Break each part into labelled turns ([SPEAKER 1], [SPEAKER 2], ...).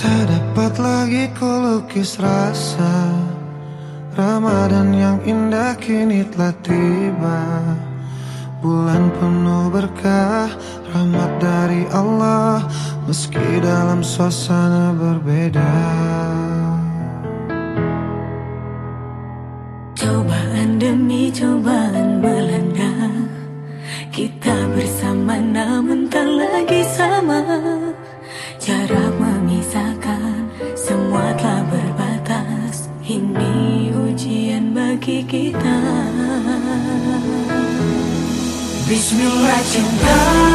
[SPEAKER 1] Tak dapat lagi kulukis rasa. Ramadan yang indah kini telah tiba. Bulan penuh berkah Rahmat dari Allah. Meski dalam suasana berbeda.
[SPEAKER 2] Cobaan demi cobaan melanda Kita bersama namun tak Ini ujian bagi kita. Bismillah cinta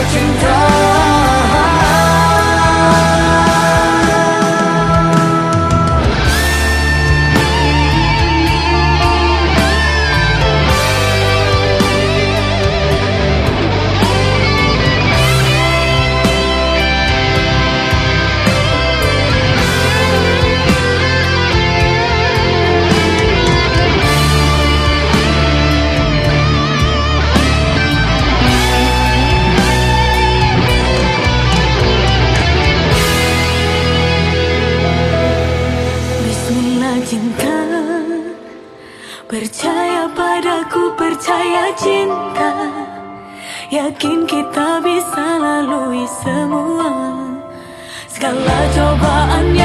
[SPEAKER 1] percaya cinta
[SPEAKER 2] Bismillah padaku, percaya cinta Yakin kita bisa lalui semua Segala cobaan